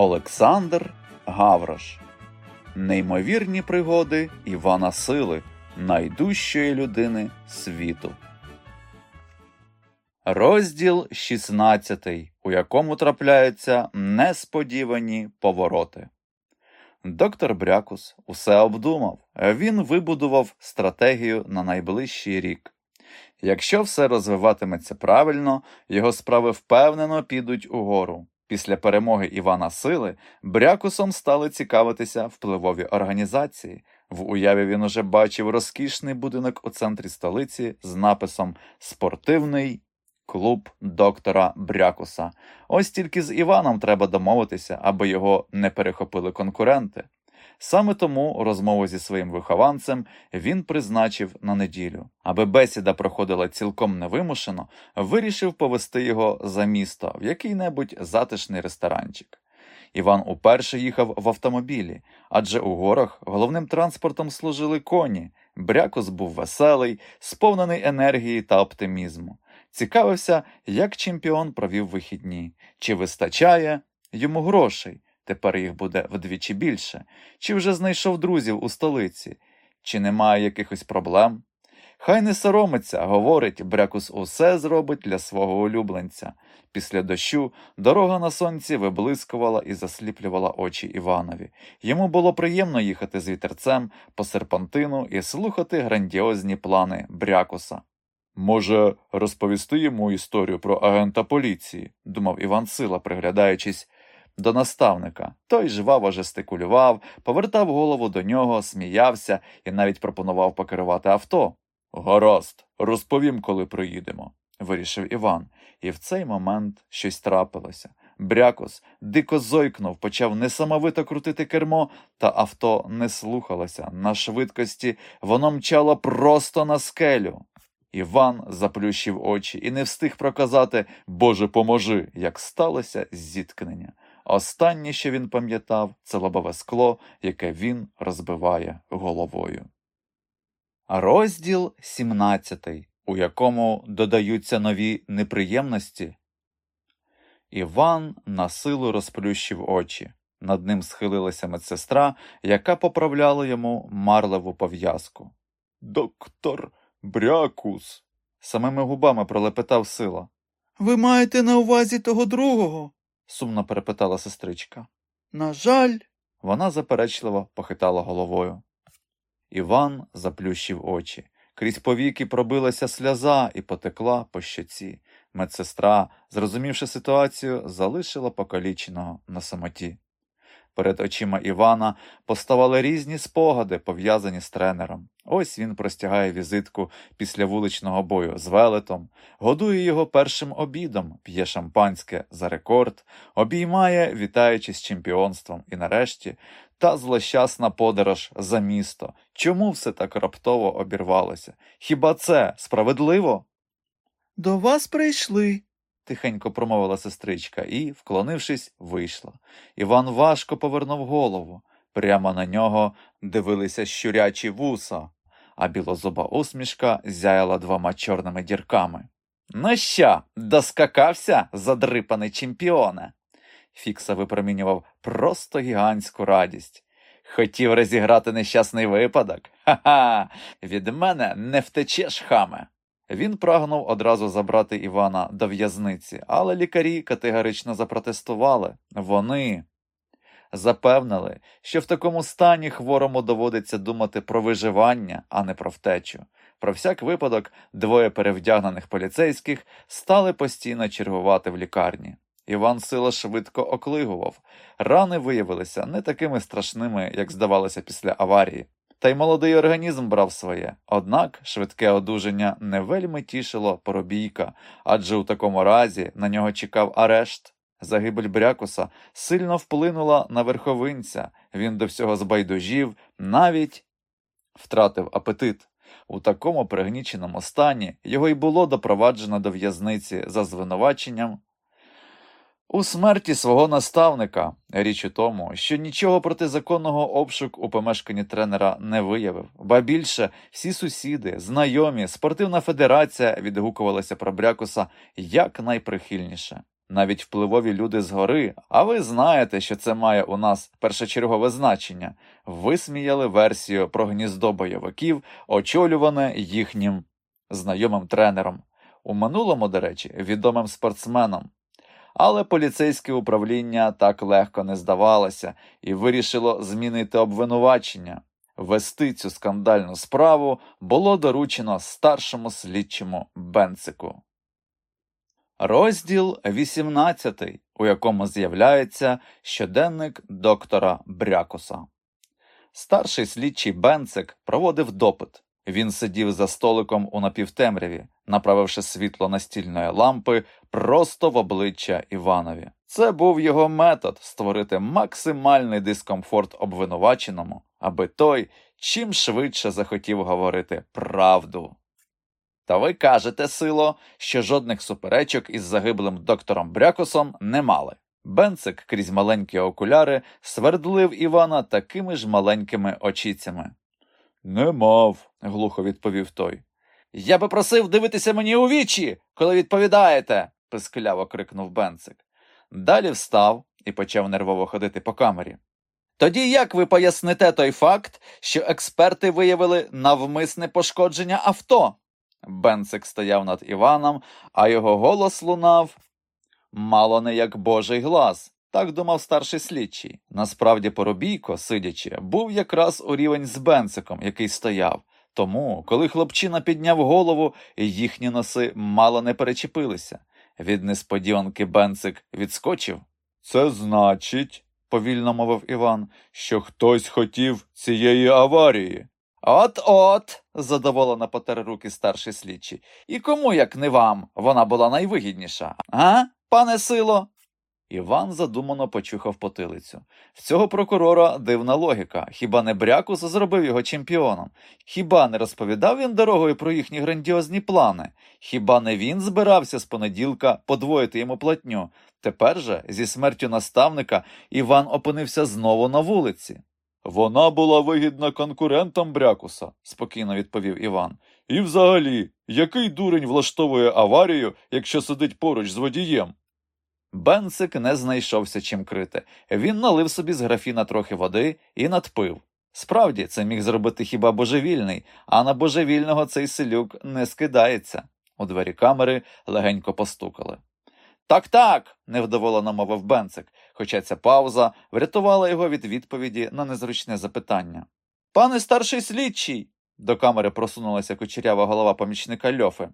Олександр Гаврош. Неймовірні пригоди Івана Сили, найдужчої людини світу. Розділ 16, у якому трапляються несподівані повороти. Доктор Брякус усе обдумав. Він вибудував стратегію на найближчий рік. Якщо все розвиватиметься правильно, його справи впевнено підуть угору. Після перемоги Івана Сили Брякусом стали цікавитися впливові організації. В уяві він уже бачив розкішний будинок у центрі столиці з написом Спортивний клуб доктора Брякуса. Ось тільки з Іваном треба домовитися, аби його не перехопили конкуренти. Саме тому розмову зі своїм вихованцем він призначив на неділю. Аби бесіда проходила цілком невимушено, вирішив повести його за місто в який-небудь затишний ресторанчик. Іван уперше їхав в автомобілі, адже у горах головним транспортом служили коні. Брякус був веселий, сповнений енергії та оптимізму. Цікавився, як чемпіон провів вихідні, чи вистачає йому грошей. Тепер їх буде вдвічі більше, чи вже знайшов друзів у столиці, чи немає якихось проблем. Хай не соромиться, говорить, брякус усе зробить для свого улюбленця. Після дощу дорога на сонці виблискувала і засліплювала очі Іванові. Йому було приємно їхати з вітерцем по серпантину і слухати грандіозні плани брякуса. Може, розповісти йому історію про агента поліції, думав Іван Сила, приглядаючись до наставника. Той жваво жестикулював, повертав голову до нього, сміявся і навіть пропонував покерувати авто. Гаразд, розповім, коли приїдемо, вирішив Іван, і в цей момент щось трапилося. Брякос дико зойкнув, почав несамовито крутити кермо, та авто не слухалося. На швидкості воно мчало просто на скелю. Іван заплющив очі і не встиг проказати Боже, поможи, як сталося зіткнення. Останнє, що він пам'ятав, це лобове скло, яке він розбиває головою. Розділ 17, у якому додаються нові неприємності. Іван на силу розплющив очі. Над ним схилилася медсестра, яка поправляла йому марлеву пов'язку. Доктор Брякус. самими губами пролепетав сила. Ви маєте на увазі того другого? Сумно перепитала сестричка. На жаль, Вона заперечливо похитала головою. Іван заплющив очі. Крізь повіки пробилася сльоза і потекла по щоці. Медсестра, зрозумівши ситуацію, залишила покаліченого на самоті. Перед очима Івана поставали різні спогади, пов'язані з тренером. Ось він простягає візитку після вуличного бою з велетом, годує його першим обідом, п'є шампанське за рекорд, обіймає, вітаючись чемпіонством, і нарешті та злощасна подорож за місто. Чому все так раптово обірвалося? Хіба це справедливо? до вас прийшли. Тихенько промовила сестричка і, вклонившись, вийшла. Іван важко повернув голову. Прямо на нього дивилися щурячі вуса, а білозуба усмішка зяяла двома чорними дірками. Ну що, доскакався, задрипаний чемпіоне? Фікса випромінював просто гігантську радість. Хотів розіграти нещасний випадок? Ха-ха! Від мене не втечеш, хаме. Він прагнув одразу забрати Івана до в'язниці, але лікарі категорично запротестували. Вони запевнили, що в такому стані хворому доводиться думати про виживання, а не про втечу. Про всяк випадок двоє перевдягнених поліцейських стали постійно чергувати в лікарні. Іван Сила швидко оклигував. Рани виявилися не такими страшними, як здавалося після аварії. Та й молодий організм брав своє. Однак швидке одужання не вельми тішило поробійка, адже у такому разі на нього чекав арешт. Загибель Брякуса сильно вплинула на верховинця, він до всього збайдужів, навіть втратив апетит. У такому пригніченому стані його й було допроваджено до в'язниці за звинуваченням у смерті свого наставника. Річ у тому, що нічого протизаконного обшук у помешканні тренера не виявив, ба більше всі сусіди, знайомі, спортивна федерація відгукувалася про Брякуса як найприхильніше. навіть впливові люди згори, а ви знаєте, що це має у нас першочергове значення, висміяли версію про гніздо бойовиків, очолюване їхнім знайомим тренером. У минулому, до речі, відомим спортсменом. Але поліцейське управління так легко не здавалося і вирішило змінити обвинувачення. Вести цю скандальну справу було доручено старшому слідчому Бенцику. Розділ 18, у якому з'являється щоденник доктора Брякуса. Старший слідчий Бенцик проводив допит. Він сидів за столиком у напівтемряві, направивши світло настільної лампи просто в обличчя Іванові. Це був його метод створити максимальний дискомфорт обвинуваченому, аби той чим швидше захотів говорити правду. Та ви кажете, сило, що жодних суперечок із загиблим доктором Брякосом не мали. Бенцик крізь маленькі окуляри свердлив Івана такими ж маленькими очіцями. Не мав, глухо відповів той. Я би просив дивитися мені у вічі, коли відповідаєте, пискляво крикнув Бенцик. Далі встав і почав нервово ходити по камері. Тоді як ви поясните той факт, що експерти виявили навмисне пошкодження авто? Бенцик стояв над Іваном, а його голос лунав мало не як божий глас. Так думав старший слідчий. Насправді, Поробійко, сидячи, був якраз у рівень з Бенциком, який стояв. Тому, коли хлопчина підняв голову, їхні носи мало не перечепилися. Від несподіванки Бенцик відскочив. Це значить, повільно мовив Іван, що хтось хотів цієї аварії. От от, задоволено потер руки старший слідчий. І кому, як не вам, вона була найвигідніша, а, пане сило? Іван задумано почухав потилицю. В цього прокурора дивна логіка. Хіба не Брякус зробив його чемпіоном? Хіба не розповідав він дорогою про їхні грандіозні плани? Хіба не він збирався з понеділка подвоїти йому платню? Тепер же, зі смертю наставника, Іван опинився знову на вулиці. Вона була вигідна конкурентам Брякуса, спокійно відповів Іван. І взагалі, який дурень влаштовує аварію, якщо сидить поруч з водієм? Бенцик не знайшовся чим крити. Він налив собі з графіна трохи води і надпив. Справді, це міг зробити хіба божевільний, а на божевільного цей селюк не скидається. У двері камери легенько постукали. Так, так, невдоволено мовив Бенцик, хоча ця пауза врятувала його від відповіді на незручне запитання. Пане старший слідчий, до камери просунулася кучерява голова помічника Льофи.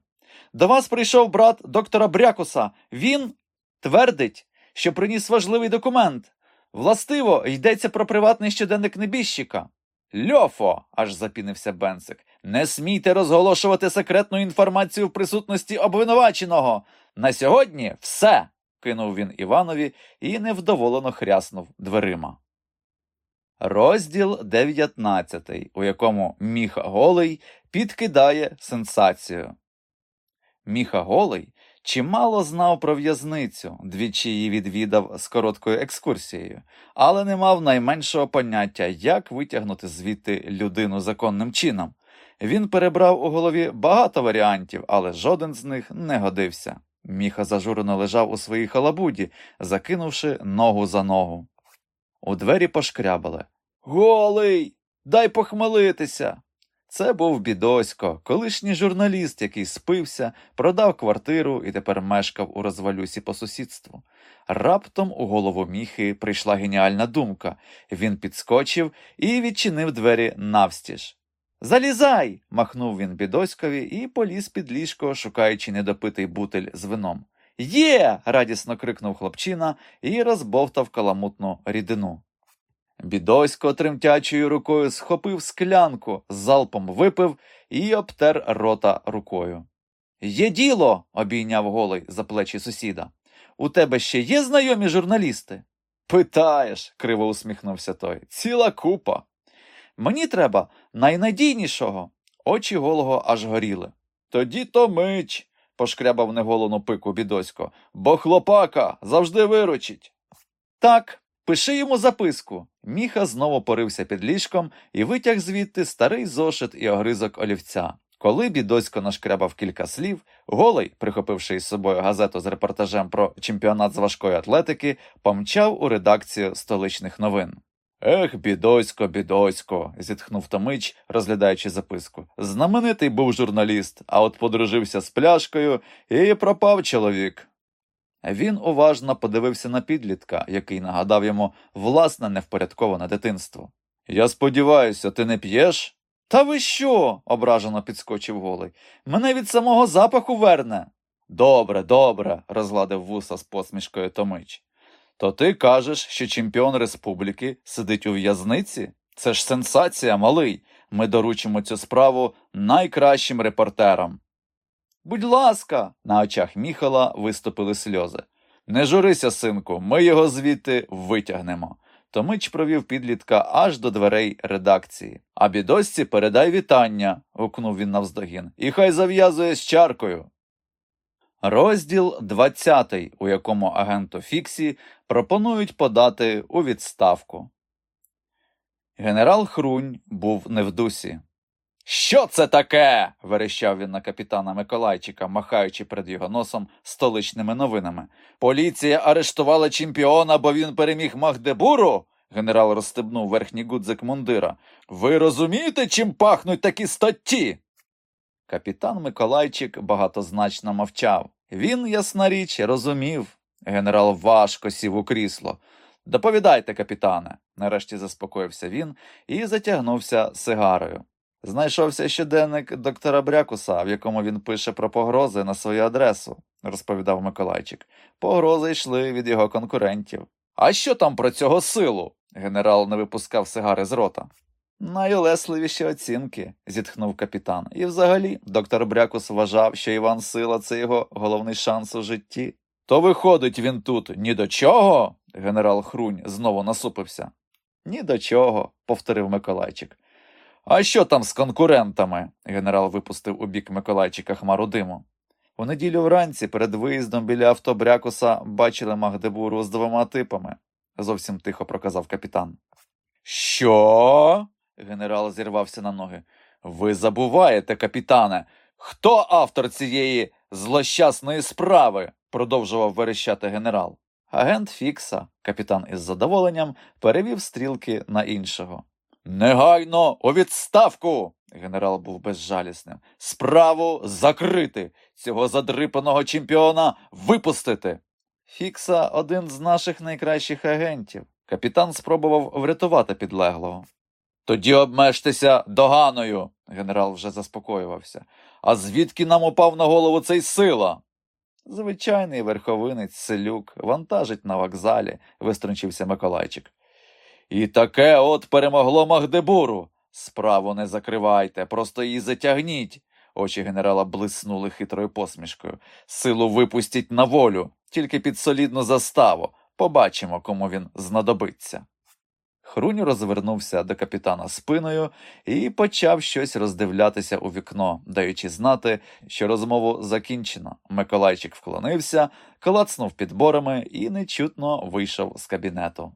До вас прийшов брат доктора Брякуса. Він твердить, що приніс важливий документ. Властиво, йдеться про приватний щоденник небіжчика. Льофо, аж запінився Бенцик, не смійте розголошувати секретну інформацію в присутності обвинуваченого. На сьогодні все. кинув він Іванові і невдоволено хряснув дверима. Розділ 19, у якому Міха Голий підкидає сенсацію. Міха Голий чимало знав про в'язницю, двічі її відвідав з короткою екскурсією, але не мав найменшого поняття, як витягнути звідти людину законним чином. Він перебрав у голові багато варіантів, але жоден з них не годився. Міха зажурено лежав у своїй халабуді, закинувши ногу за ногу. У двері пошкрябали. Голий! Дай похмелитися! Це був бідосько, колишній журналіст, який спився, продав квартиру і тепер мешкав у розвалюсі по сусідству. Раптом у голову міхи прийшла геніальна думка. Він підскочив і відчинив двері навстіж. Залізай. махнув він бідоськові і поліз під ліжко, шукаючи недопитий бутель з вином. Є. радісно крикнув хлопчина і розбовтав каламутну рідину. Бідосько тремтячою рукою схопив склянку, залпом випив і обтер рота рукою. Є діло, обійняв голий за плечі сусіда. У тебе ще є знайомі журналісти? Питаєш, криво усміхнувся той. Ціла купа. Мені треба найнадійнішого. Очі голого аж горіли. Тоді то мич, пошкрябав неголону пику бідосько, бо хлопака завжди виручить. Так, пиши йому записку. Міха знову порився під ліжком і витяг звідти старий зошит і огризок олівця. Коли бідосько нашкрябав кілька слів, голий, прихопивши із собою газету з репортажем про чемпіонат з важкої атлетики, помчав у редакцію столичних новин. Ех, бідосько, бідосько, зітхнув Томич, розглядаючи записку. Знаменитий був журналіст, а от подружився з пляшкою і пропав чоловік. Він уважно подивився на підлітка, який нагадав йому власне невпорядковане дитинство. Я сподіваюся, ти не п'єш? Та ви що? ображено підскочив голий. Мене від самого запаху верне. Добре, добре, розгладив вуса з посмішкою Томич. То ти кажеш, що чемпіон республіки сидить у в'язниці? Це ж сенсація, малий. Ми доручимо цю справу найкращим репортерам. Будь ласка, на очах Міхала виступили сльози. Не журися, синку, ми його звідти витягнемо. Томич провів підлітка аж до дверей редакції. А бідосці передай вітання, гукнув він навздогін, і хай зав'язує з чаркою. Розділ 20, у якому агенту Фіксі пропонують подати у відставку. Генерал Хрунь був не в дусі. Що це таке? верещав він на капітана Миколайчика, махаючи перед його носом столичними новинами. Поліція арештувала чемпіона, бо він переміг Магдебуру? Генерал розстебнув верхній гудзик мундира. Ви розумієте, чим пахнуть такі статті? Капітан Миколайчик багатозначно мовчав. Він, ясна річ, розумів. Генерал важко сів у крісло. Доповідайте, капітане, нарешті заспокоївся він і затягнувся сигарою. Знайшовся щоденник доктора Брякуса, в якому він пише про погрози на свою адресу, розповідав Миколайчик. Погрози йшли від його конкурентів. А що там про цього силу? Генерал не випускав сигари з рота. Найулесливіші оцінки, зітхнув капітан. І взагалі, доктор Брякус вважав, що Іван Сила це його головний шанс у житті. То виходить він тут ні до чого? Генерал Хрунь знову насупився. Ні до чого, повторив Миколайчик. А що там з конкурентами? Генерал випустив у бік Миколайчика хмару диму. У неділю вранці перед виїздом біля авто Брякуса бачили Магдебуру з двома типами, зовсім тихо проказав капітан. Що? Генерал зірвався на ноги. Ви забуваєте, капітане, хто автор цієї злощасної справи? продовжував верещати генерал. Агент Фікса, капітан із задоволенням, перевів стрілки на іншого. Негайно у відставку. Генерал був безжалісним. Справу закрити, цього задрипаного чемпіона випустити. Фікса один з наших найкращих агентів. Капітан спробував врятувати підлеглого. Тоді обмежтеся доганою, генерал вже заспокоювався. А звідки нам упав на голову цей сила? Звичайний верховинець селюк вантажить на вокзалі, виструнчився Миколайчик. І таке от перемогло Магдебуру. Справу не закривайте, просто її затягніть. Очі генерала блиснули хитрою посмішкою. Силу випустіть на волю, тільки під солідну заставу. Побачимо, кому він знадобиться. Хрунь розвернувся до капітана спиною і почав щось роздивлятися у вікно, даючи знати, що розмову закінчено. Миколайчик вклонився, клацнув підборами і нечутно вийшов з кабінету.